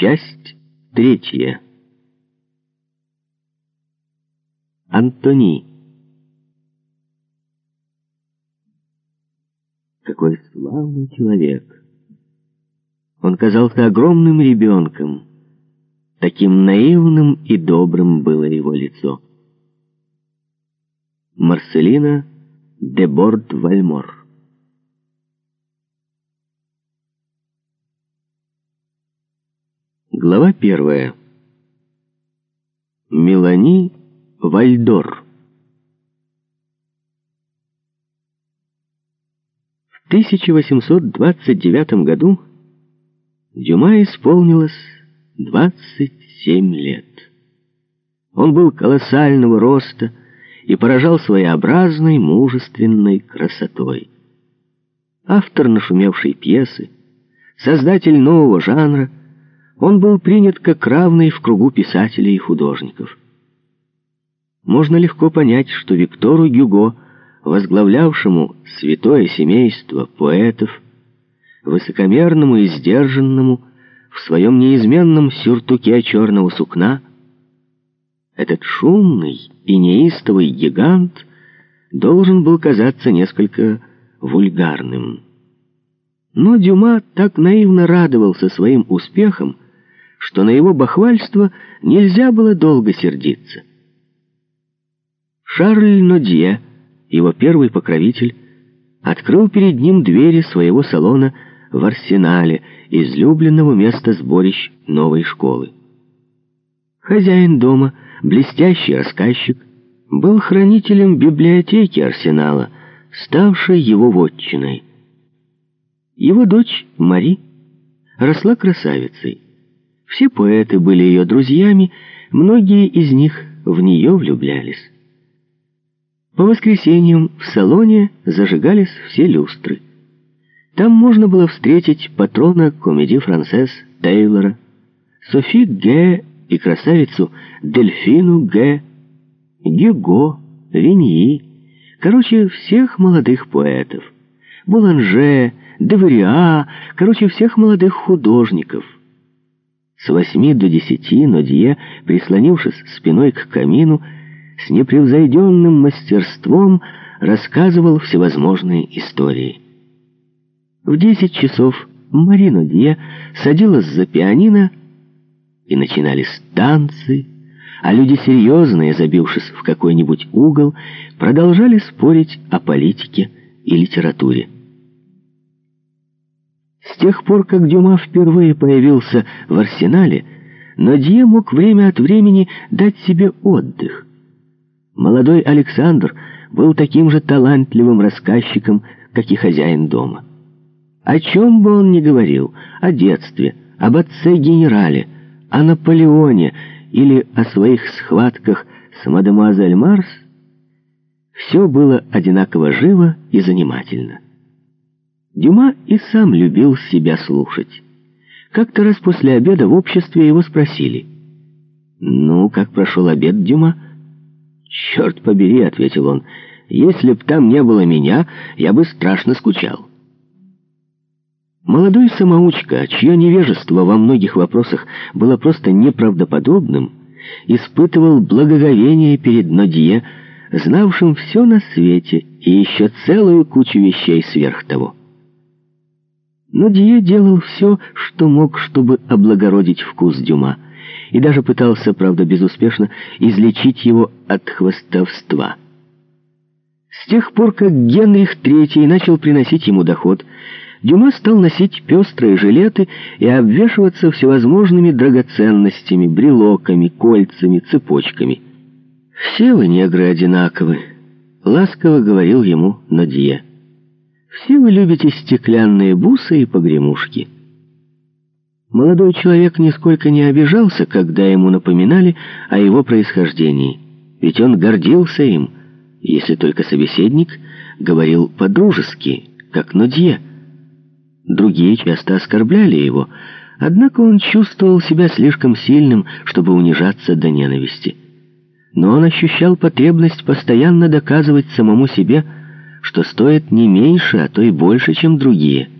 Часть третья. Антони. Какой славный человек. Он казался огромным ребенком. Таким наивным и добрым было его лицо. Марселина де Борд-Вальмор Глава первая. Мелани Вальдор. В 1829 году Дюма исполнилось 27 лет. Он был колоссального роста и поражал своеобразной, мужественной красотой. Автор нашумевшей пьесы, создатель нового жанра — он был принят как равный в кругу писателей и художников. Можно легко понять, что Виктору Гюго, возглавлявшему святое семейство поэтов, высокомерному и сдержанному, в своем неизменном сюртуке черного сукна, этот шумный и неистовый гигант должен был казаться несколько вульгарным. Но Дюма так наивно радовался своим успехам, что на его бахвальство нельзя было долго сердиться. Шарль Нодье, его первый покровитель, открыл перед ним двери своего салона в арсенале, излюбленного места сборищ новой школы. Хозяин дома, блестящий рассказчик, был хранителем библиотеки арсенала, ставшей его вотчиной. Его дочь Мари росла красавицей. Все поэты были ее друзьями, многие из них в нее влюблялись. По воскресеньям в салоне зажигались все люстры. Там можно было встретить патрона комедии францесс Тейлора, Софи Г. и красавицу Дельфину Г., Гюго, Виньи, короче, всех молодых поэтов, Буланже, Девриа, короче, всех молодых художников — с восьми до десяти Нодье, прислонившись спиной к камину, с непревзойденным мастерством рассказывал всевозможные истории. В десять часов Мари Нодье садилась за пианино, и начинались танцы, а люди серьезные, забившись в какой-нибудь угол, продолжали спорить о политике и литературе. С тех пор, как Дюма впервые появился в арсенале, Нодье мог время от времени дать себе отдых. Молодой Александр был таким же талантливым рассказчиком, как и хозяин дома. О чем бы он ни говорил, о детстве, об отце-генерале, о Наполеоне или о своих схватках с мадемуазель Марс, все было одинаково живо и занимательно. Дюма и сам любил себя слушать. Как-то раз после обеда в обществе его спросили. «Ну, как прошел обед, Дюма?» «Черт побери», — ответил он, — «если б там не было меня, я бы страшно скучал». Молодой самоучка, чье невежество во многих вопросах было просто неправдоподобным, испытывал благоговение перед Нодье, знавшим все на свете и еще целую кучу вещей сверх того. Но Дие делал все, что мог, чтобы облагородить вкус Дюма, и даже пытался, правда безуспешно, излечить его от хвостовства. С тех пор, как Генрих III начал приносить ему доход, Дюма стал носить пестрые жилеты и обвешиваться всевозможными драгоценностями, брелоками, кольцами, цепочками. «Все вы, негры, одинаковы», — ласково говорил ему Нодье. Все вы любите стеклянные бусы и погремушки. Молодой человек нисколько не обижался, когда ему напоминали о его происхождении, ведь он гордился им, если только собеседник говорил по-дружески, как Нодье. Другие часто оскорбляли его, однако он чувствовал себя слишком сильным, чтобы унижаться до ненависти. Но он ощущал потребность постоянно доказывать самому себе, что стоит не меньше, а то и больше, чем другие –